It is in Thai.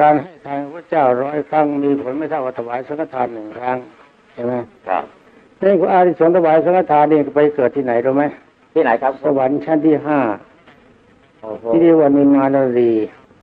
การให้ทานพระเจ้าร้อยครั้งมีผลไม่เท่ากับถวายสังฆทานหนึ่งครั้งใช่ไหมครับนี่คุณอาริสงส์ถวายสังฆทานนี่ไปเกิดที่ไหนรู้ไหมที่ไหนครับสวรรค์ชั้นที่ห้าที่เรียกว่านิมานรี